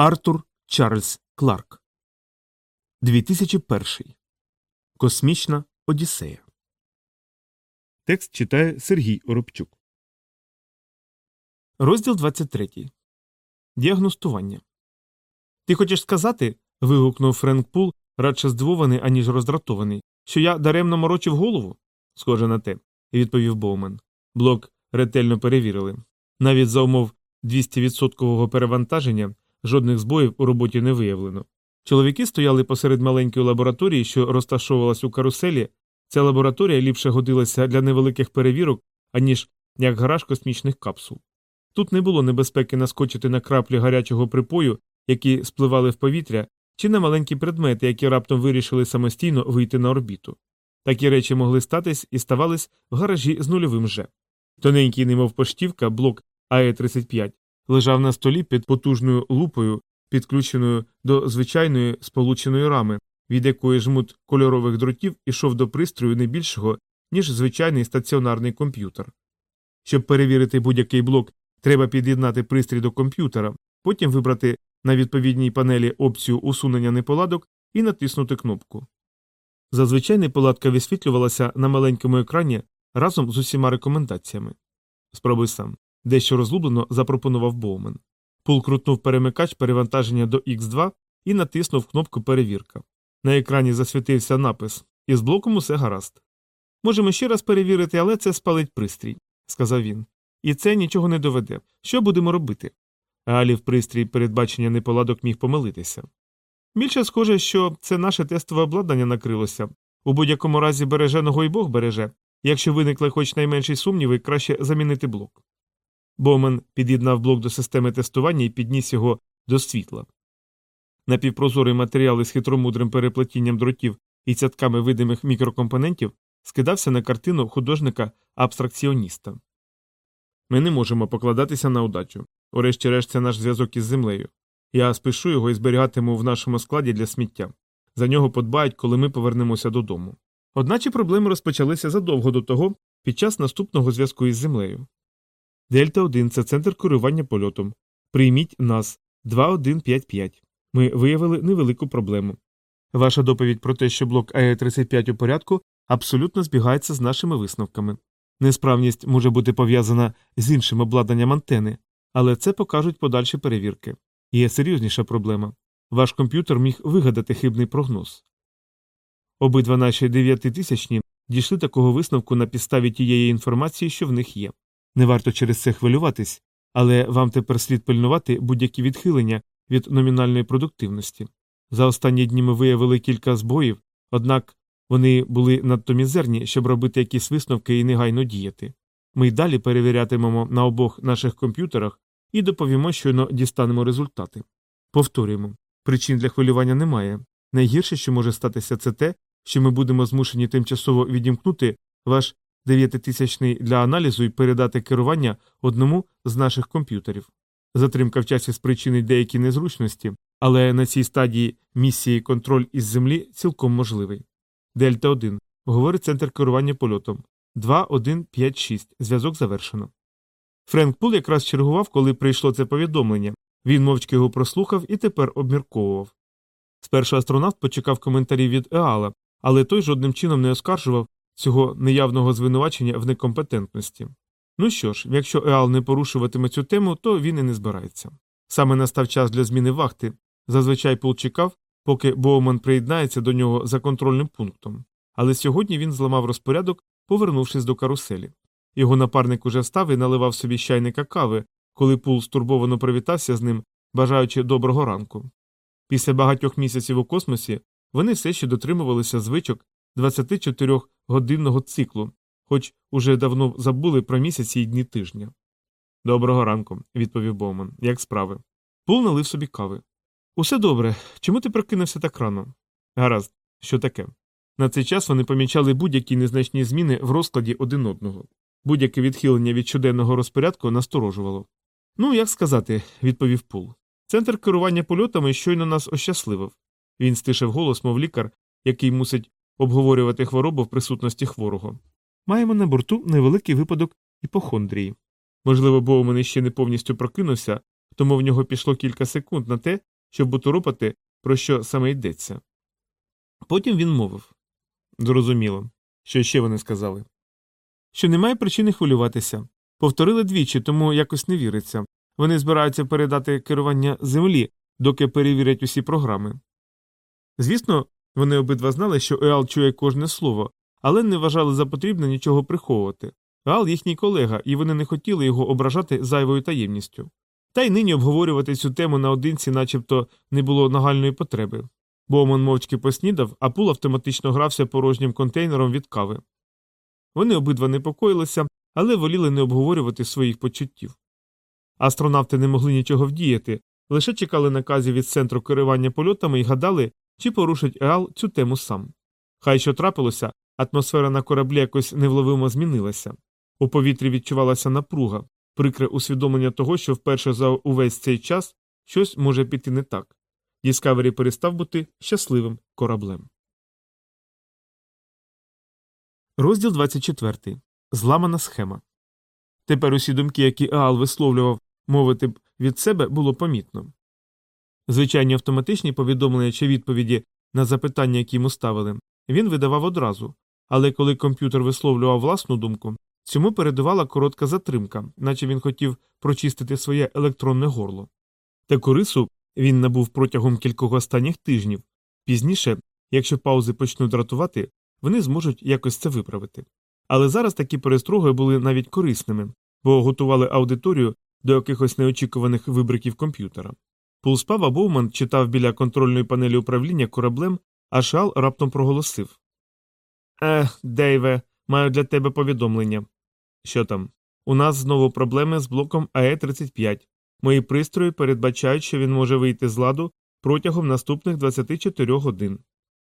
Артур Чарльз Кларк 2001 Космічна Одіссея. Текст читає Сергій Оробчук. Розділ 23. Діагностування. Ти хочеш сказати. вигукнув Френк Пул, радше здивований, аніж роздратований, що я даремно морочив голову? Схоже на те, відповів Боумен. Блок ретельно перевірили. Навіть за умов 200% перевантаження жодних збоїв у роботі не виявлено. Чоловіки стояли посеред маленької лабораторії, що розташовувалась у каруселі. Ця лабораторія ліпше годилася для невеликих перевірок, аніж як гараж космічних капсул. Тут не було небезпеки наскочити на краплі гарячого припою, які спливали в повітря, чи на маленькі предмети, які раптом вирішили самостійно вийти на орбіту. Такі речі могли статись і ставались в гаражі з нульовим же. Тоненький, немов поштівка, блок АЕ-35 лежав на столі під потужною лупою, підключеною до звичайної сполученої рами, від якої жмут кольорових дротів ішов до пристрою не більшого, ніж звичайний стаціонарний комп'ютер. Щоб перевірити будь-який блок, треба під'єднати пристрій до комп'ютера, потім вибрати на відповідній панелі опцію усунення неполадок і натиснути кнопку. Зазвичай неполадка висвітлювалася на маленькому екрані разом з усіма рекомендаціями. Спробуй сам дещо розлублено запропонував Боумен. Пул крутнув перемикач перевантаження до Х2 і натиснув кнопку перевірка. На екрані засвітився напис із блоком усе гаразд. Можемо ще раз перевірити, але це спалить пристрій, сказав він. І це нічого не доведе. Що будемо робити? Алі в пристрій передбачення неполадок міг помилитися. Більше схоже, що це наше тестове обладнання накрилося. У будь-якому разі береженого і Бог береже. Якщо виникли хоч найменші сумніви, краще замінити блок. Боумен під'єднав блок до системи тестування і підніс його до світла. Напівпрозорий матеріал із хитромудрим переплетінням дротів і цятками видимих мікрокомпонентів скидався на картину художника абстракціоніста. Ми не можемо покладатися на удачу. Урешті-решт, це наш зв'язок із землею. Я спишу його і зберігатиму в нашому складі для сміття. За нього подбають, коли ми повернемося додому. Одначе проблеми розпочалися задовго до того, під час наступного зв'язку із землею. Дельта 1 це центр керування польотом. Прийміть нас 2155. Ми виявили невелику проблему. Ваша доповідь про те, що блок АЕ-35 у порядку, абсолютно збігається з нашими висновками. Несправність може бути пов'язана з іншим обладнанням антени, але це покажуть подальші перевірки. Є серйозніша проблема. Ваш комп'ютер міг вигадати хибний прогноз. Обидва наші дев'ятитисячні дійшли такого висновку на підставі тієї інформації, що в них є. Не варто через це хвилюватись, але вам тепер слід пильнувати будь-які відхилення від номінальної продуктивності. За останні дні ми виявили кілька збоїв, однак вони були надто мізерні, щоб робити якісь висновки і негайно діяти. Ми й далі перевірятимемо на обох наших комп'ютерах і доповімо, щойно дістанемо результати. Повторюємо причин для хвилювання немає. Найгірше, що може статися, це те, що ми будемо змушені тимчасово відімкнути ваш дев'ятитисячний для аналізу і передати керування одному з наших комп'ютерів. Затримка в часі спричинить деякі незручності, але на цій стадії місії контроль із землі цілком можливий. Дельта 1. Говорить центр керування польотом. 2156. Зв'язок завершено. Френк Пул якраз чергував, коли прийшло це повідомлення. Він мовчки його прослухав і тепер обмірковував. Спершу астронавт почекав коментарів від Еала, але той жодним чином не оскаржував цього неявного звинувачення в некомпетентності. Ну що ж, якщо Еал не порушуватиме цю тему, то він і не збирається. Саме настав час для зміни вахти. Зазвичай Пул чекав, поки Боуман приєднається до нього за контрольним пунктом. Але сьогодні він зламав розпорядок, повернувшись до каруселі. Його напарник уже встав і наливав собі чайника кави, коли Пул стурбовано привітався з ним, бажаючи доброго ранку. Після багатьох місяців у космосі вони все ще дотримувалися звичок 24-годинного циклу, хоч уже давно забули про місяці й дні тижня. Доброго ранку, відповів Боуман. Як справи? Пул налив собі кави. Усе добре. Чому ти прокинувся так рано? Гаразд, що таке? На цей час вони помічали будь-які незначні зміни в розкладі один одного. Будь-яке відхилення від щоденного розпорядку насторожувало. Ну, як сказати, відповів Пул. Центр керування польотами щойно нас ощасливив. Він стишив голос, мов лікар, який мусить обговорювати хворобу в присутності хворого. Маємо на борту невеликий випадок іпохондрії. Можливо, Боумен іще не повністю прокинувся, тому в нього пішло кілька секунд на те, щоб уторопати, про що саме йдеться. Потім він мовив Зрозуміло. Що ще вони сказали? Що немає причини хвилюватися. Повторили двічі, тому якось не віриться. Вони збираються передати керування землі, доки перевірять усі програми. Звісно, вони обидва знали, що Еал чує кожне слово, але не вважали за потрібне нічого приховувати. Еал їхній колега, і вони не хотіли його ображати зайвою таємністю. Та й нині обговорювати цю тему наодинці, начебто, не було нагальної потреби. Боуман мовчки поснідав, а пул автоматично грався порожнім контейнером від кави. Вони обидва непокоїлися, але воліли не обговорювати своїх почуттів. Астронавти не могли нічого вдіяти, лише чекали наказів від центру керування польотами і гадали, чи порушить Еал цю тему сам. Хай що трапилося, атмосфера на кораблі якось невловимо змінилася. У повітрі відчувалася напруга, прикре усвідомлення того, що вперше за увесь цей час щось може піти не так. Діскавері перестав бути щасливим кораблем. Розділ 24. Зламана схема. Тепер усі думки, які Еал висловлював мовити б від себе, було помітно. Звичайні автоматичні повідомлення чи відповіді на запитання, які йому ставили, він видавав одразу, але коли комп'ютер висловлював власну думку, цьому передувала коротка затримка, наче він хотів прочистити своє електронне горло. Таку рису він набув протягом кількох останніх тижнів. Пізніше, якщо паузи почнуть дратувати, вони зможуть якось це виправити. Але зараз такі перестроги були навіть корисними, бо готували аудиторію до якихось неочікуваних вибриків комп'ютера. Пул спав, Боуман читав біля контрольної панелі управління кораблем, а Шал раптом проголосив Ех, Дейве, маю для тебе повідомлення. Що там? У нас знову проблеми з блоком АЕ 35. Мої пристрої передбачають, що він може вийти з ладу протягом наступних 24 годин.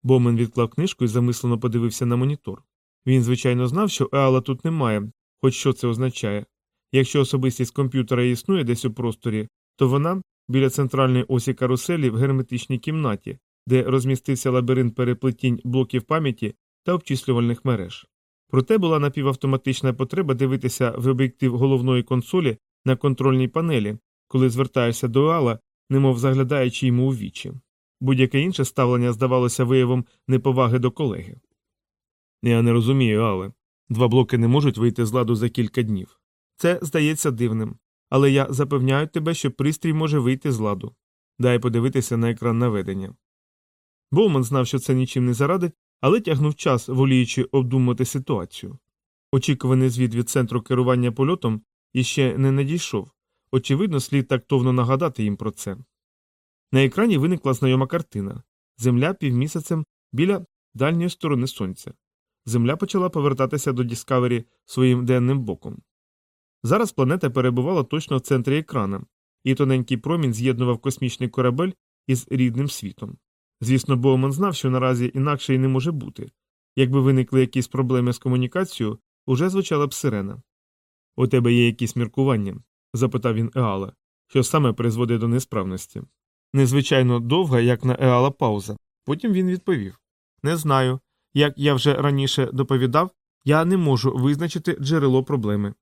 Бомен відклав книжку і замислено подивився на монітор. Він, звичайно, знав, що Еала тут немає, хоч що це означає. Якщо особистість комп'ютера існує десь у просторі, то вона біля центральної осі каруселі в герметичній кімнаті, де розмістився лабіринт переплетінь блоків пам'яті та обчислювальних мереж. Проте була напівавтоматична потреба дивитися в об'єктив головної консолі на контрольній панелі, коли звертаєшся до Еала, немов заглядаючи йому у вічі. Будь-яке інше ставлення здавалося виявом неповаги до колеги. Я не розумію, але два блоки не можуть вийти з ладу за кілька днів. Це здається дивним, але я запевняю тебе, що пристрій може вийти з ладу. Дай подивитися на екран наведення. Боуман знав, що це нічим не зарадить, але тягнув час, воліючи обдумати ситуацію. Очікуваний звіт від центру керування польотом іще не надійшов. Очевидно, слід тактовно нагадати їм про це. На екрані виникла знайома картина Земля півмісяцем біля дальньої сторони сонця. Земля почала повертатися до Діскавері своїм денним боком. Зараз планета перебувала точно в центрі екрана, і тоненький промінь з'єднував космічний корабель із рідним світом. Звісно, Боуман знав, що наразі інакше й не може бути. Якби виникли якісь проблеми з комунікацією, уже звучала б сирена. У тебе є якісь міркування? запитав він Еала, що саме призводить до несправності. Незвичайно довга, як на Еала пауза. Потім він відповів Не знаю. Як я вже раніше доповідав, я не можу визначити джерело проблеми.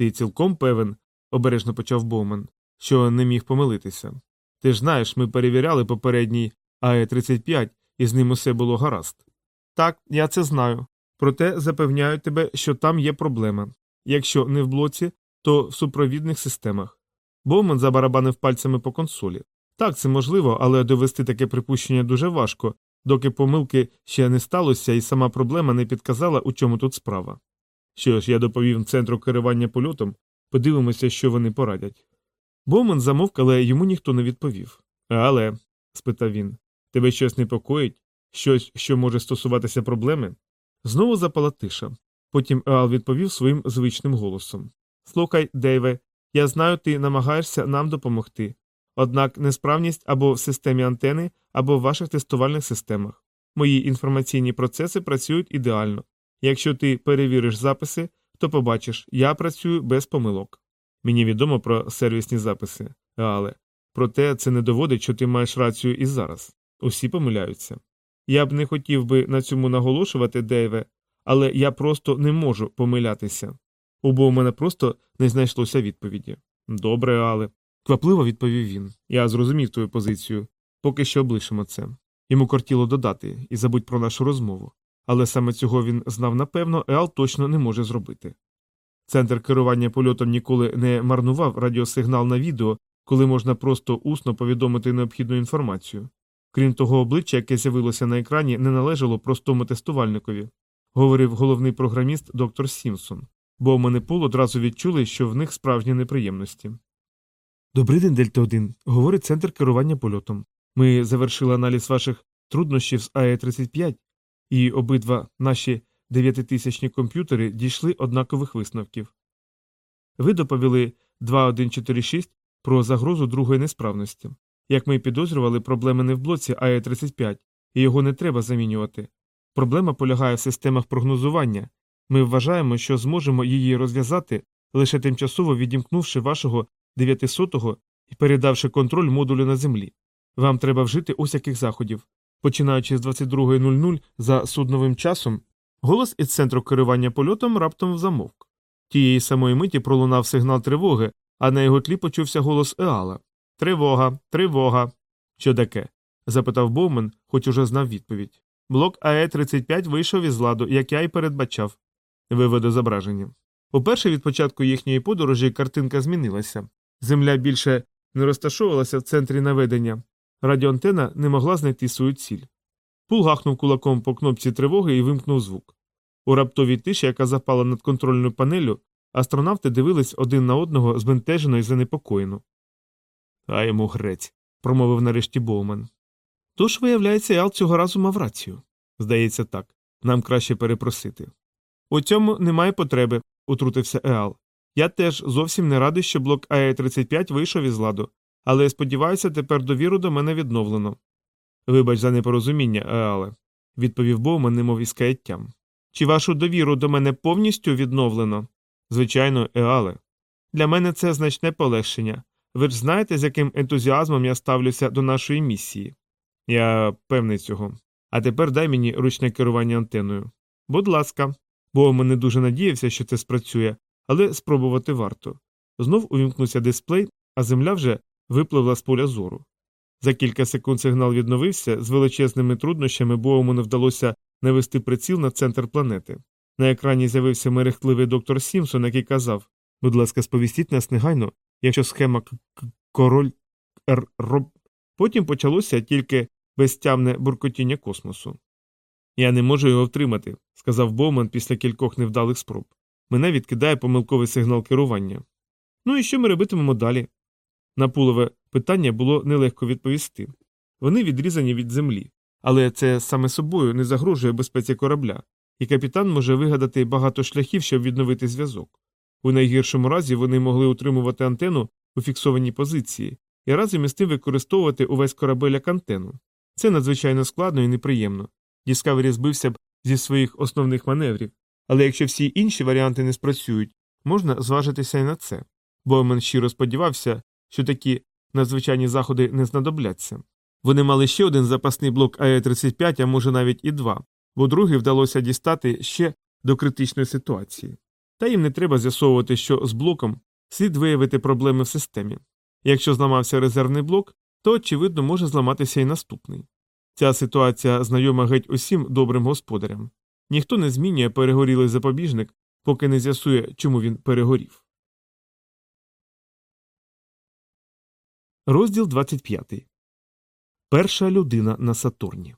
Ти цілком певен, обережно почав Боуман, що не міг помилитися. Ти ж знаєш, ми перевіряли попередній АЕ 35 і з ним усе було гаразд. Так, я це знаю. Проте запевняю тебе, що там є проблема. Якщо не в блоці, то в супровідних системах. Боуман забарабанив пальцями по консолі. Так, це можливо, але довести таке припущення дуже важко, доки помилки ще не сталося, і сама проблема не підказала, у чому тут справа. Що ж, я доповів центру керування польотом, подивимося, що вони порадять. Боуман замовк, але йому ніхто не відповів. Але, спитав він, тебе щось непокоїть? Щось, що може стосуватися проблеми? Знову запала тиша. Потім Еал відповів своїм звичним голосом Слухай, Дейве, я знаю, ти намагаєшся нам допомогти. Однак несправність або в системі антени, або в ваших тестувальних системах. Мої інформаційні процеси працюють ідеально. Якщо ти перевіриш записи, то побачиш, я працюю без помилок. Мені відомо про сервісні записи, але проте це не доводить, що ти маєш рацію і зараз. Усі помиляються. Я б не хотів би на цьому наголошувати, Дейве, але я просто не можу помилятися. Убо у мене просто не знайшлося відповіді. Добре, але Квапливо відповів він. Я зрозумів твою позицію. Поки що облишимо це. Йому кортіло додати і забудь про нашу розмову. Але саме цього він знав напевно, Еал точно не може зробити. Центр керування польотом ніколи не марнував радіосигнал на відео, коли можна просто усно повідомити необхідну інформацію. Крім того, обличчя, яке з'явилося на екрані, не належало простому тестувальникові, говорив головний програміст доктор Сімсон, Боуман і Пул одразу відчули, що в них справжні неприємності. Добрий день, Дельта 1 говорить центр керування польотом. Ми завершили аналіз ваших труднощів з АЕ-35, і обидва наші дев'ятитисячні комп'ютери дійшли однакових висновків. Ви доповіли 2146 про загрозу другої несправності. Як ми й підозрювали, проблема не в блоці АЕ-35, і його не треба замінювати. Проблема полягає в системах прогнозування. Ми вважаємо, що зможемо її розв'язати, лише тимчасово відімкнувши вашого 900-го і передавши контроль модулю на землі. Вам треба вжити ось яких заходів. Починаючи з 22.00 за судновим часом, голос із центру керування польотом раптом замовк. Тієї самої миті пролунав сигнал тривоги, а на його тлі почувся голос Еала. Тривога, тривога. Що таке? запитав Боумен, хоч уже знав відповідь. Блок АЕ-35 вийшов із ладу, як я й передбачав. Виведу зображення. Уперше від початку їхньої подорожі картинка змінилася. Земля більше не розташовувалася в центрі наведення. Радіоантена не могла знайти свою ціль. Пул гахнув кулаком по кнопці тривоги і вимкнув звук. У раптовій тиші, яка запала над контрольною панелю, астронавти дивились один на одного збентежено і занепокоєно. А йому грець, промовив нарешті Боуман. Тож, виявляється, Ял цього разу мав рацію. Здається, так. Нам краще перепросити. У цьому немає потреби, утрутився Еал. Я теж зовсім не радий, що блок АЕ-35 вийшов із ладу, але сподіваюся, тепер довіру до мене відновлено. Вибач за непорозуміння, Еале, відповів Боуман, немов із каяттям. Чи вашу довіру до мене повністю відновлено? Звичайно, Еале. Для мене це значне полегшення. Ви ж знаєте, з яким ентузіазмом я ставлюся до нашої місії. Я певний цього. А тепер дай мені ручне керування антеною. Будь ласка, Боуман не дуже надіявся, що це спрацює, але спробувати варто. Знов увімкнувся дисплей, а земля вже випливла з поля зору. За кілька секунд сигнал відновився, з величезними труднощами Боуману вдалося навести приціл на центр планети. На екрані з'явився мерехтливий доктор Сімсон, який казав Будь ласка, сповістіть нас негайно, якщо схема король Р. Роб. Потім почалося тільки безтямне буркотіння космосу. Я не можу його втримати, сказав Боуман після кількох невдалих спроб. Мене відкидає помилковий сигнал керування. Ну і що ми робитимемо далі? На пулове питання було нелегко відповісти. Вони відрізані від землі, але це саме собою не загрожує безпеці корабля, і капітан може вигадати багато шляхів, щоб відновити зв'язок. У найгіршому разі вони могли утримувати антенну у фіксованій позиції і разом із тим використовувати увесь корабель як антенну. Це надзвичайно складно і неприємно. Діскавері збився б зі своїх основних маневрів, але якщо всі інші варіанти не спрацюють, можна зважитися і на це. Боумен щиро сподівався, що такі надзвичайні заходи не знадобляться. Вони мали ще один запасний блок АЕ-35, а може навіть і два, бо другий вдалося дістати ще до критичної ситуації. Та їм не треба з'ясовувати, що з блоком слід виявити проблеми в системі. Якщо зламався резервний блок, то, очевидно, може зламатися і наступний. Ця ситуація знайома геть усім добрим господарям. Ніхто не змінює перегорілий запобіжник, поки не з'ясує, чому він перегорів. Розділ 25. Перша людина на Сатурні.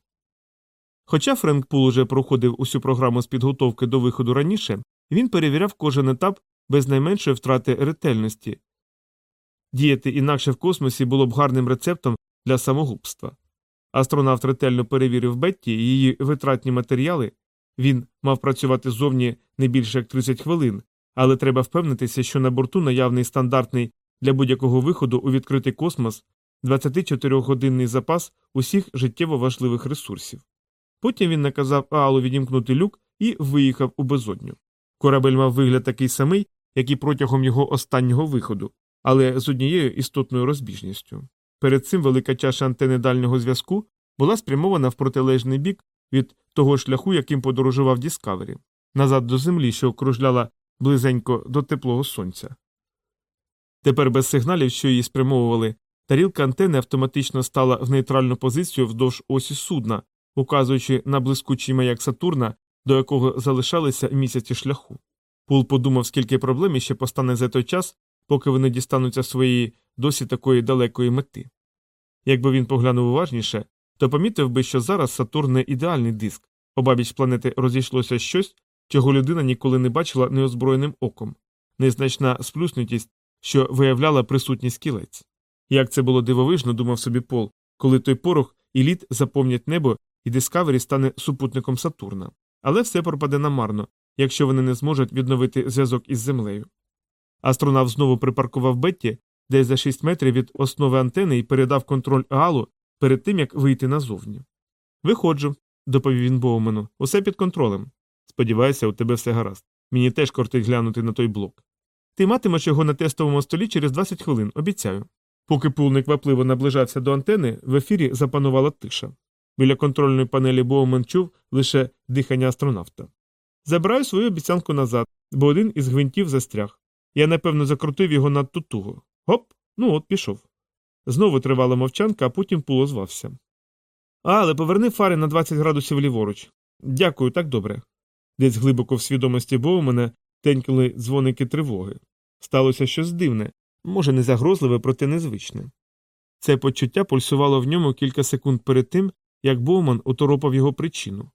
Хоча Френк Пул уже проходив усю програму з підготовки до виходу раніше, він перевіряв кожен етап без найменшої втрати ретельності. Діяти інакше в космосі було б гарним рецептом для самогубства. Астронавт ретельно перевірив Бетті і її витратні матеріали. Він мав працювати зовні не більше як 30 хвилин, але треба впевнитися, що на борту наявний стандартний для будь-якого виходу у відкритий космос 24-годинний запас усіх життєво важливих ресурсів. Потім він наказав Аалу відімкнути люк і виїхав у безодню. Корабель мав вигляд такий самий, як і протягом його останнього виходу, але з однією істотною розбіжністю. Перед цим велика чаша антени дальнього зв'язку була спрямована в протилежний бік від того шляху, яким подорожував Діскавері, назад до землі, що окружляла близенько до теплого сонця. Тепер без сигналів, що її спрямовували, тарілка антени автоматично стала в нейтральну позицію вздовж осі судна, указуючи на блискучий маяк Сатурна, до якого залишалися місяці шляху. Пул подумав, скільки проблем ще постане за той час, поки вони дістануться своєї досі такої далекої мети. Якби він поглянув уважніше, то помітив би, що зараз Сатурн не ідеальний диск, обабіч планети розійшлося щось, чого людина ніколи не бачила неозброєним оком, незначна сплюснутість, що виявляла присутність кілець. Як це було дивовижно, думав собі Пол, коли той порох і лід заповнять небо, і Дискавері стане супутником Сатурна. Але все пропаде намарно, якщо вони не зможуть відновити зв'язок із землею. Астронавт знову припаркував Бетті десь за 6 метрів від основи антени і передав контроль Аалу перед тим, як вийти назовні. Виходжу, доповів він Боумену, усе під контролем. Сподіваюся, у тебе все гаразд. Мені теж кортить глянути на той блок. Ти матимеш його на тестовому столі через 20 хвилин, обіцяю. Поки пул неквапливо наближався до антени, в ефірі запанувала тиша. Біля контрольної панелі Боумен чув лише дихання астронавта. Забираю свою обіцянку назад, бо один із гвинтів застряг. Я, напевно, закрутив його надто туго. Гоп, ну от пішов. Знову тривала мовчанка, а потім пул озвався. Але поверни фари на 20 градусів ліворуч. Дякую, так добре. Десь глибоко в свідомості Боумена тенькали дзвоники тривоги. Сталося щось дивне, може, не загрозливе, проте незвичне. Це почуття пульсувало в ньому кілька секунд перед тим, як Боуман уторопав його причину.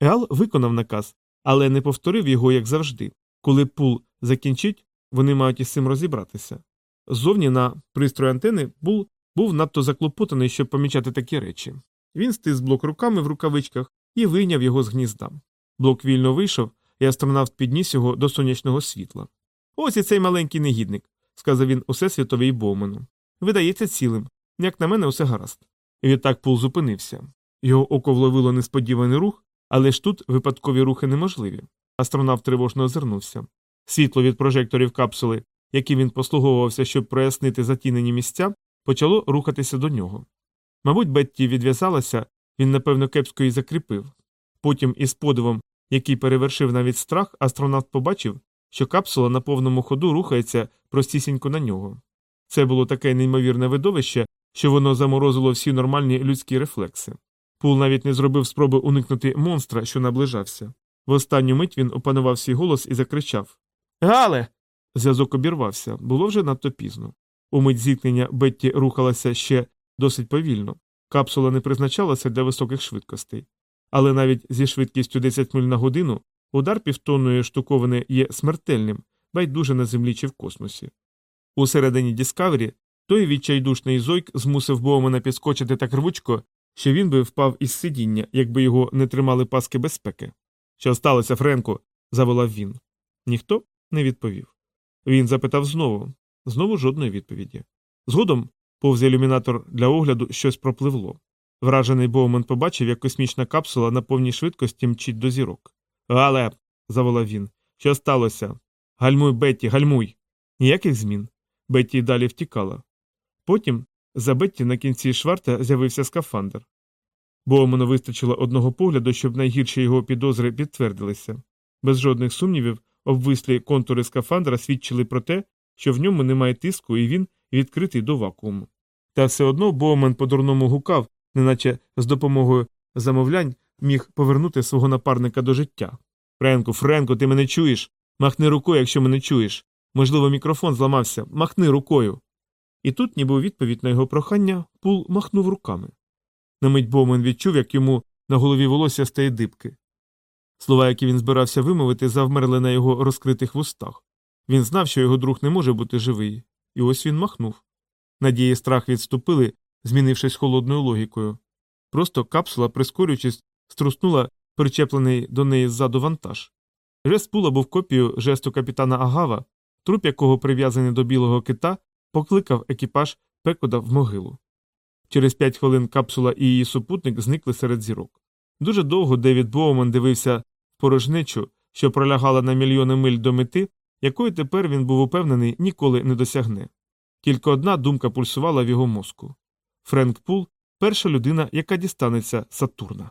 Еал виконав наказ, але не повторив його, як завжди. Коли пул закінчить, вони мають із цим розібратися. Ззовні на пристрої антени Пул був надто заклопотаний, щоб помічати такі речі. Він стис блок руками в рукавичках і вийняв його з гнізда. Блок вільно вийшов, і астронавт підніс його до сонячного світла. Ось і цей маленький негідник, сказав він усесвітовий Боумену. Видається цілим. Як на мене, усе гаразд. І відтак пул зупинився. Його око вловило несподіваний рух, але ж тут випадкові рухи неможливі. Астронавт тривожно озирнувся. Світло від прожекторів капсули, яким він послуговувався, щоб прояснити затінені місця, почало рухатися до нього. Мабуть, Бетті відв'язалася, він, напевно, кепсько закріпив. Потім, із подивом, який перевершив навіть страх, астронавт побачив, що капсула на повному ходу рухається простісінько на нього. Це було таке неймовірне видовище, що воно заморозило всі нормальні людські рефлекси. Пул навіть не зробив спроби уникнути монстра, що наближався. В останню мить він опанував свій голос і закричав Гале. Зв'язок обірвався, було вже надто пізно. У мить зіткнення Бетті рухалася ще досить повільно. Капсула не призначалася для високих швидкостей. Але навіть зі швидкістю 10 миль на годину удар півтонної штуковини є смертельним, байдуже на землі чи в космосі. Усередині Діскавері той відчайдушний зойк змусив Боумена підскочити так рвучко, що він би впав із сидіння, якби його не тримали паски безпеки. Що сталося, Френку? заволав він. Ніхто не відповів. Він запитав знову, знову жодної відповіді. Згодом, повз ілюмінатор для огляду, щось пропливло. Вражений Боумен побачив, як космічна капсула на повній швидкості мчить до зірок. Але. заволав він. Що сталося? Гальмуй, Бетті, гальмуй. Ніяких змін. Бетті й далі втікала. Потім за Бетті на кінці шварта з'явився скафандр. Боумену вистачило одного погляду, щоб найгірші його підозри підтвердилися. Без жодних сумнівів, обвислі контури скафандра свідчили про те, що в ньому немає тиску і він відкритий до вакууму. Та все одно Боумен по-дурному гукав, неначе з допомогою замовлянь міг повернути свого напарника до життя. Френку, Френку, ти мене чуєш? Махни рукою, якщо мене чуєш. Можливо, мікрофон зламався. Махни рукою. І тут, ніби у відповідь на його прохання, пул махнув руками. На мить Боумен відчув, як йому на голові волосся стає дибки. Слова, які він збирався вимовити, завмерли на його розкритих вустах. Він знав, що його друг не може бути живий, і ось він махнув. Надії страх відступили, змінившись холодною логікою. Просто капсула, прискорюючись, струснула причеплений до неї ззаду вантаж. Жест пула був копією жесту капітана Агава, труп якого прив'язаний до білого кита, покликав екіпаж Пекода в могилу. Через п'ять хвилин капсула і її супутник зникли серед зірок. Дуже довго Девід Боуман дивився в порожнечу, що пролягала на мільйони миль до мети, якої тепер він був упевнений ніколи не досягне. Тільки одна думка пульсувала в його мозку Френк Пул перша людина, яка дістанеться Сатурна.